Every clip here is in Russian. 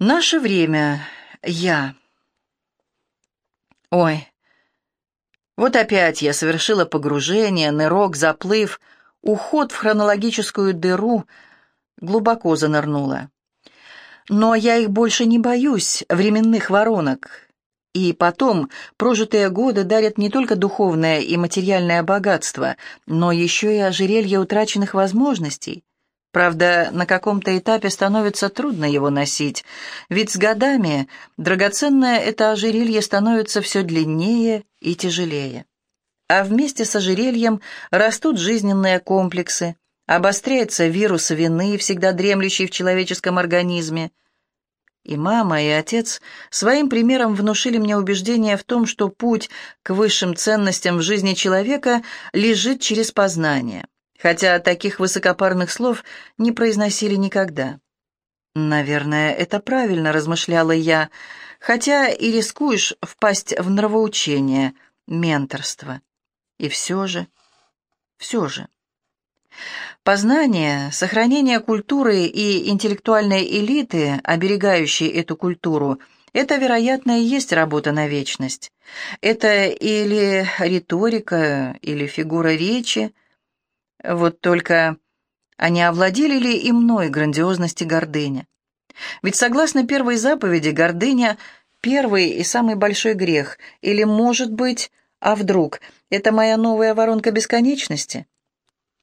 Наше время. Я. Ой. Вот опять я совершила погружение, нырок, заплыв, уход в хронологическую дыру, глубоко занырнула. Но я их больше не боюсь, временных воронок. И потом, прожитые годы дарят не только духовное и материальное богатство, но еще и ожерелье утраченных возможностей. Правда, на каком-то этапе становится трудно его носить, ведь с годами драгоценное это ожерелье становится все длиннее и тяжелее. А вместе с ожерельем растут жизненные комплексы, обостряется вирус вины, всегда дремлющий в человеческом организме. И мама, и отец своим примером внушили мне убеждение в том, что путь к высшим ценностям в жизни человека лежит через познание хотя таких высокопарных слов не произносили никогда. «Наверное, это правильно», — размышляла я, хотя и рискуешь впасть в нравоучение, менторство. И все же, все же. Познание, сохранение культуры и интеллектуальной элиты, оберегающей эту культуру, это, вероятно, и есть работа на вечность. Это или риторика, или фигура речи — вот только они овладели ли и мной грандиозность и гордыня? Ведь согласно первой заповеди, гордыня — первый и самый большой грех. Или, может быть, а вдруг, это моя новая воронка бесконечности?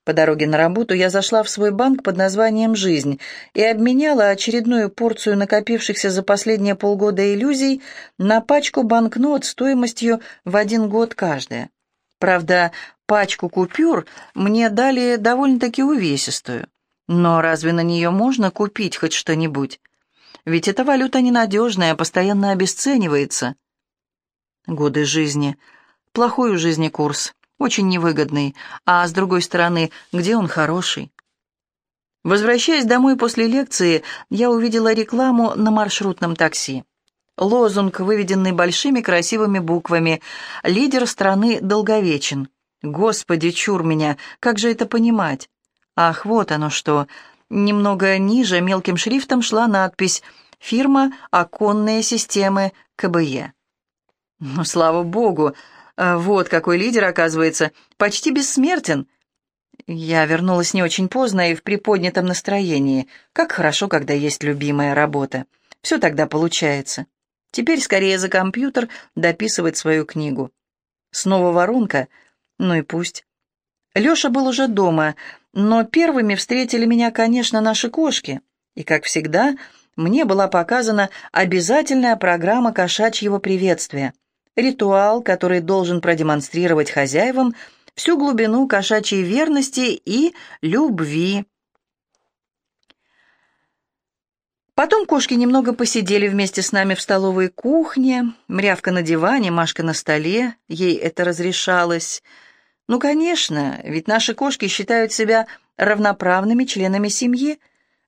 По дороге на работу я зашла в свой банк под названием «Жизнь» и обменяла очередную порцию накопившихся за последние полгода иллюзий на пачку банкнот стоимостью в один год каждая. Правда, пачку купюр мне дали довольно-таки увесистую. Но разве на нее можно купить хоть что-нибудь? Ведь эта валюта ненадежная, постоянно обесценивается. Годы жизни. Плохой у жизни курс, очень невыгодный. А с другой стороны, где он хороший? Возвращаясь домой после лекции, я увидела рекламу на маршрутном такси. Лозунг, выведенный большими красивыми буквами «Лидер страны долговечен». Господи, чур меня, как же это понимать? Ах, вот оно что. Немного ниже мелким шрифтом шла надпись «Фирма «Оконные системы КБЕ». Ну, слава богу, а вот какой лидер, оказывается, почти бессмертен. Я вернулась не очень поздно и в приподнятом настроении. Как хорошо, когда есть любимая работа. Все тогда получается. Теперь скорее за компьютер дописывать свою книгу. Снова воронка — ну и пусть. Леша был уже дома, но первыми встретили меня, конечно, наши кошки. И, как всегда, мне была показана обязательная программа кошачьего приветствия. Ритуал, который должен продемонстрировать хозяевам всю глубину кошачьей верности и любви. Потом кошки немного посидели вместе с нами в столовой кухне, мрявка на диване, Машка на столе, ей это разрешалось — ну, конечно, ведь наши кошки считают себя равноправными членами семьи.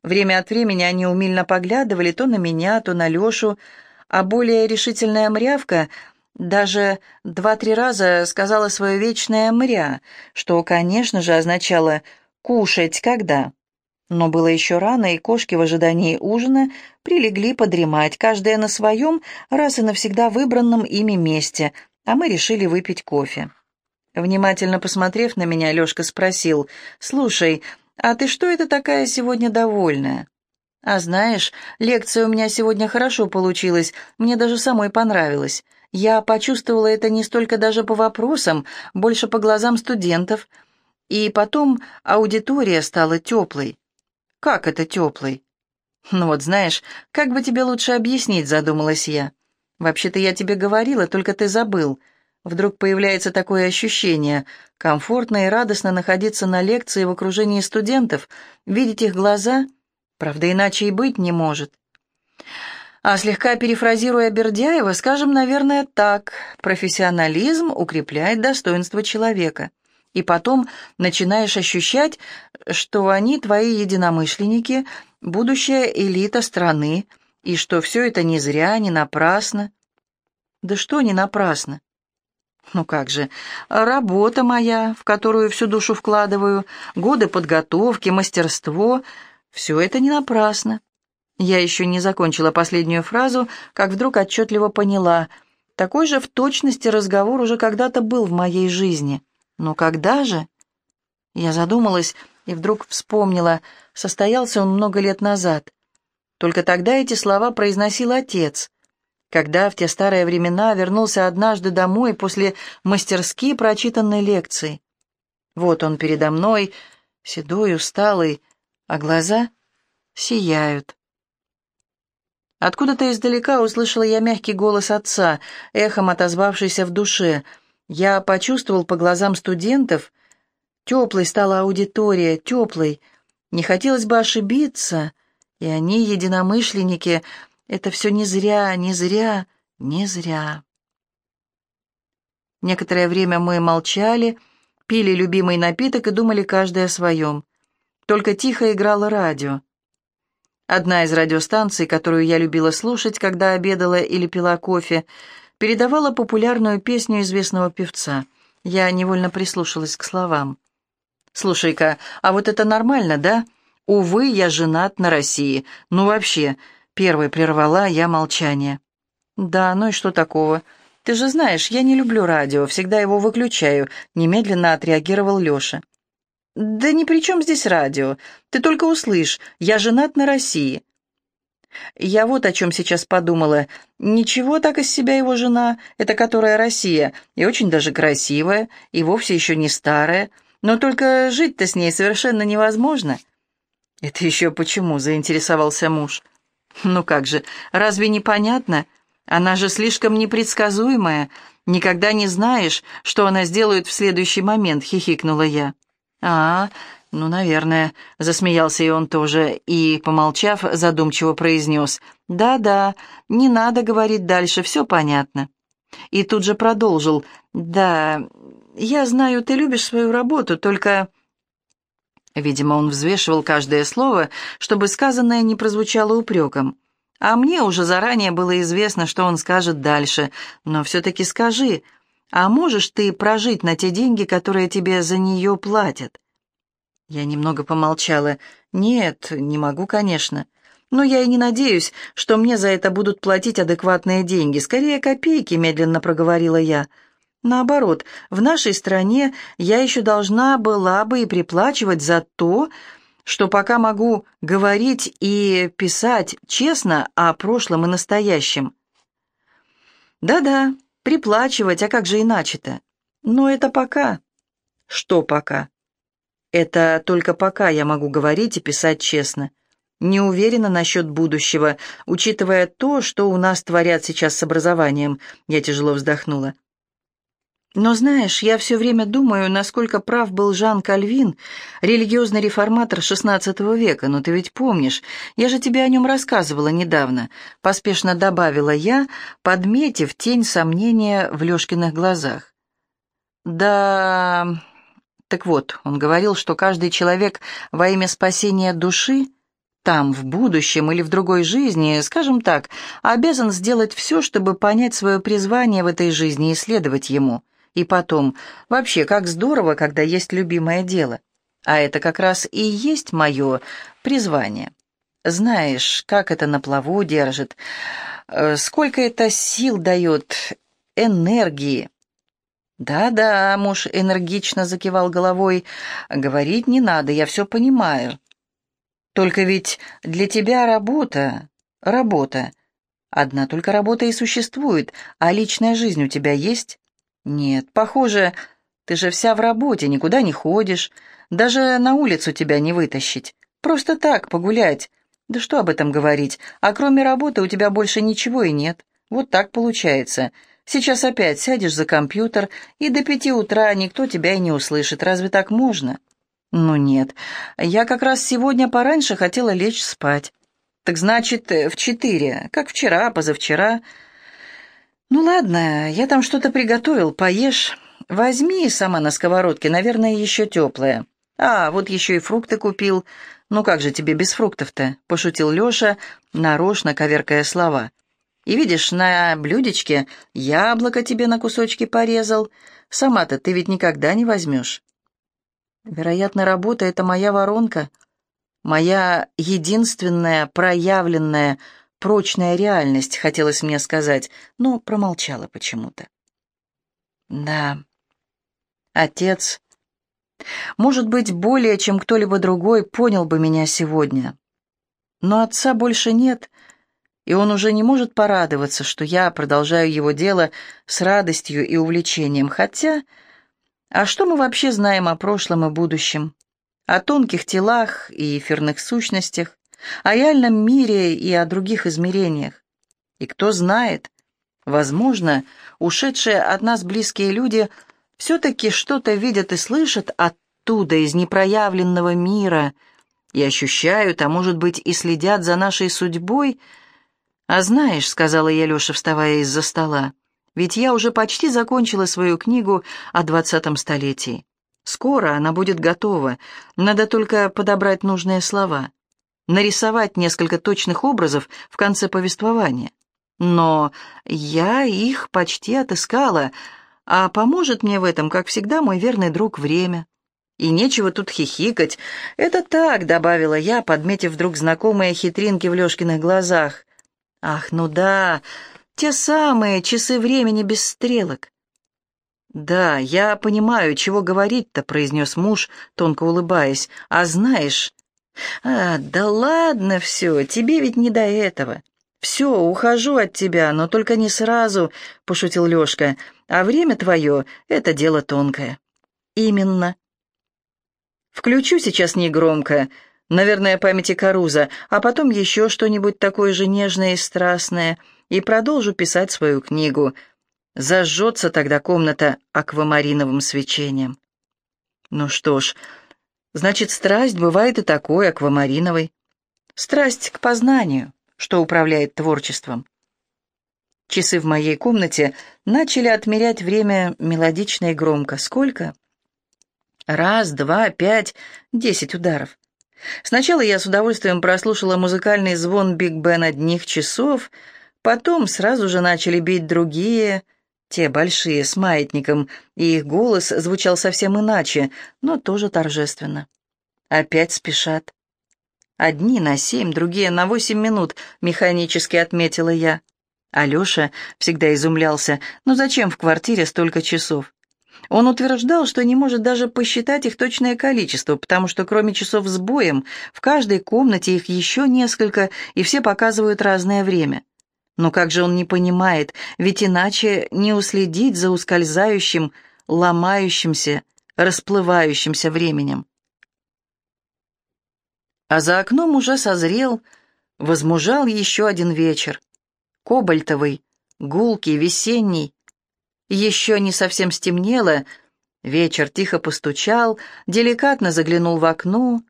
Время от времени они умильно поглядывали то на меня, то на Лешу, а более решительная мрявка даже два-три раза сказала свое вечное «мря», что, конечно же, означало «кушать когда». Но было еще рано, и кошки в ожидании ужина прилегли подремать, каждая на своем, раз и навсегда выбранном ими месте, а мы решили выпить кофе. Внимательно посмотрев на меня, Лёшка спросил, «Слушай, а ты что это такая сегодня довольная?» «А знаешь, лекция у меня сегодня хорошо получилась, мне даже самой понравилось. Я почувствовала это не столько даже по вопросам, больше по глазам студентов. И потом аудитория стала теплой». «Как это теплой?» «Ну вот, знаешь, как бы тебе лучше объяснить», — задумалась я. «Вообще-то я тебе говорила, только ты забыл». Вдруг появляется такое ощущение. Комфортно и радостно находиться на лекции в окружении студентов, видеть их глаза. Правда, иначе и быть не может. А слегка перефразируя Бердяева, скажем, наверное, так. Профессионализм укрепляет достоинство человека. И потом начинаешь ощущать, что они твои единомышленники, будущая элита страны, и что все это не зря, не напрасно. Да что не напрасно? Ну как же, работа моя, в которую всю душу вкладываю, годы подготовки, мастерство — все это не напрасно. Я еще не закончила последнюю фразу, как вдруг отчетливо поняла. Такой же в точности разговор уже когда-то был в моей жизни. Но когда же? Я задумалась и вдруг вспомнила, состоялся он много лет назад. Только тогда эти слова произносил отец, когда в те старые времена вернулся однажды домой после мастерски прочитанной лекции. Вот он передо мной, седой, усталый, а глаза сияют. Откуда-то издалека услышала я мягкий голос отца, эхом отозвавшийся в душе. Я почувствовал по глазам студентов. Теплой стала аудитория, теплой. Не хотелось бы ошибиться. И они, единомышленники, это все не зря, не зря, не зря. Некоторое время мы молчали, пили любимый напиток и думали каждый о своем. Только тихо играло радио. Одна из радиостанций, которую я любила слушать, когда обедала или пила кофе, передавала популярную песню известного певца. Я невольно прислушалась к словам. «Слушай-ка, а вот это нормально, да? Увы, я женат на России. Ну вообще...» Первой прервала я молчание. «Да, ну и что такого? Ты же знаешь, я не люблю радио, всегда его выключаю», — немедленно отреагировал Леша. «Да ни при чем здесь радио. Ты только услышь, я женат на России». Я вот о чем сейчас подумала. Ничего так из себя его жена, это которая Россия, и очень даже красивая, и вовсе еще не старая, но только жить-то с ней совершенно невозможно. «Это еще почему?» — заинтересовался муж. «Ну как же, разве не понятно? Она же слишком непредсказуемая. Никогда не знаешь, что она сделает в следующий момент», — хихикнула я. «А, ну, наверное», — засмеялся и он тоже, и, помолчав, задумчиво произнес, «Да-да, не надо говорить дальше, все понятно». И тут же продолжил, «Да, я знаю, ты любишь свою работу, только...» Видимо, он взвешивал каждое слово, чтобы сказанное не прозвучало упреком. А мне уже заранее было известно, что он скажет дальше, но все-таки скажи, а можешь ты прожить на те деньги, которые тебе за нее платят?» Я немного помолчала. «Нет, не могу, конечно. Но я и не надеюсь, что мне за это будут платить адекватные деньги. Скорее, копейки», — медленно проговорила я. «Наоборот, в нашей стране я еще должна была бы и приплачивать за то, что пока могу говорить и писать честно о прошлом и настоящем». «Да-да, Приплачивать, а как же иначе-то? Но это пока. Что пока? Это только пока я могу говорить и писать честно. Не уверена насчет будущего, учитывая то, что у нас творят сейчас с образованием. Я тяжело вздохнула. Но знаешь, я все время думаю, насколько прав был Жан Кальвин, религиозный реформатор XVI века, но ты ведь помнишь, я же тебе о нем рассказывала недавно, поспешно добавила я, подметив тень сомнения в Лешкиных глазах. Да... Так вот, он говорил, что каждый человек во имя спасения души там, в будущем или в другой жизни, скажем так, обязан сделать все, чтобы понять свое призвание в этой жизни и следовать ему – и потом, вообще, как здорово, когда есть любимое дело. А это как раз и есть мое призвание. Знаешь, как это на плаву держит, э, сколько это сил дает, энергии. «Да-да», — муж энергично закивал головой, — «говорить не надо, я все понимаю. Только ведь для тебя работа, работа. Одна только работа и существует, а личная жизнь у тебя есть?» «Нет, похоже, ты же вся в работе, никуда не ходишь. Даже на улицу тебя не вытащить. Просто так, погулять. Да что об этом говорить? А кроме работы у тебя больше ничего и нет. Вот так получается. Сейчас опять сядешь за компьютер, и до пяти утра никто тебя и не услышит. Разве так можно?» «Ну нет. Я как раз сегодня пораньше хотела лечь спать». «Так значит, в четыре, как вчера, позавчера». «Ну ладно, я там что-то приготовил, поешь. Возьми сама на сковородке, наверное, еще теплое. А, вот еще и фрукты купил. Ну как же тебе без фруктов-то?» — пошутил Леша, нарочно коверкая слова. «И видишь, на блюдечке яблоко тебе на кусочки порезал. Сама-то ты ведь никогда не возьмешь». «Вероятно, работа — это моя воронка. Моя единственная проявленная прочная реальность, хотелось мне сказать, но промолчала почему-то. Да, отец, может быть, более чем кто-либо другой понял бы меня сегодня. Но отца больше нет, и он уже не может порадоваться, что я продолжаю его дело с радостью и увлечением. Хотя, а что мы вообще знаем о прошлом и будущем? О тонких телах и эфирных сущностях, о реальном мире и о других измерениях. И кто знает, возможно, ушедшие от нас близкие люди все-таки что-то видят и слышат оттуда, из непроявленного мира, и ощущают, а может быть и следят за нашей судьбой. «А знаешь», — сказала я Леше, вставая из-за стола, «ведь я уже почти закончила свою книгу о двадцатом столетии. Скоро она будет готова, надо только подобрать нужные слова» нарисовать несколько точных образов в конце повествования. Но я их почти отыскала, а поможет мне в этом, как всегда, мой верный друг время. И нечего тут хихикать. Это так, добавила я, подметив вдруг знакомые хитринки в Лёшкиных глазах. Ах, ну да, те самые часы времени без стрелок. «Да, я понимаю, чего говорить-то», — произнес муж, тонко улыбаясь. «А знаешь, «А, да ладно все, тебе ведь не до этого. Все, ухожу от тебя, но только не сразу», — пошутил Лешка. «А время твое — это дело тонкое». «Именно». «Включу сейчас негромко, наверное, памяти Каруза, а потом еще что-нибудь такое же нежное и страстное, и продолжу писать свою книгу. Зажжется тогда комната аквамариновым свечением». «Ну что ж...» Значит, страсть бывает и такой, аквамариновой. Страсть к познанию, что управляет творчеством. Часы в моей комнате начали отмерять время мелодично и громко. Сколько? Раз, два, пять, десять ударов. Сначала я с удовольствием прослушала музыкальный звон Биг Бен одних часов, потом сразу же начали бить другие, те большие, с маятником, и их голос звучал совсем иначе, но тоже торжественно. Опять спешат. Одни на семь, другие на восемь минут, механически отметила я. Алеша всегда изумлялся, ну зачем в квартире столько часов? Он утверждал, что не может даже посчитать их точное количество, потому что кроме часов с боем, в каждой комнате их еще несколько, и все показывают разное время. Но как же он не понимает, ведь иначе не уследить за ускользающим, ломающимся, расплывающимся временем. А за окном уже созрел, возмужал еще один вечер. Кобальтовый, гулкий, весенний. Еще не совсем стемнело, вечер тихо постучал, деликатно заглянул в окно,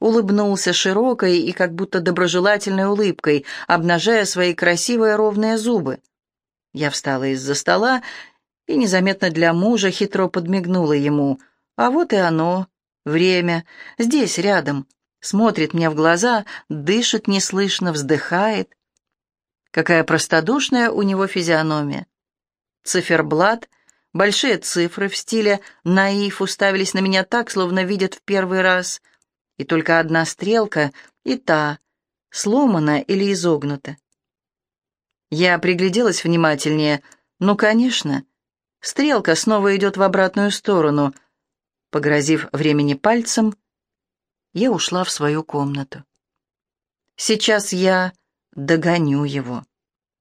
улыбнулся широкой и как будто доброжелательной улыбкой, обнажая свои красивые ровные зубы. Я встала из-за стола и незаметно для мужа хитро подмигнула ему. А вот и оно, время, здесь, рядом. Смотрит мне в глаза, дышит неслышно, вздыхает. Какая простодушная у него физиономия. Циферблат, большие цифры в стиле «наив» уставились на меня так, словно видят в первый раз — и только одна стрелка, и та, сломана или изогнута. Я пригляделась внимательнее. Ну, конечно, стрелка снова идет в обратную сторону. Погрозив времени пальцем, я ушла в свою комнату. Сейчас я догоню его.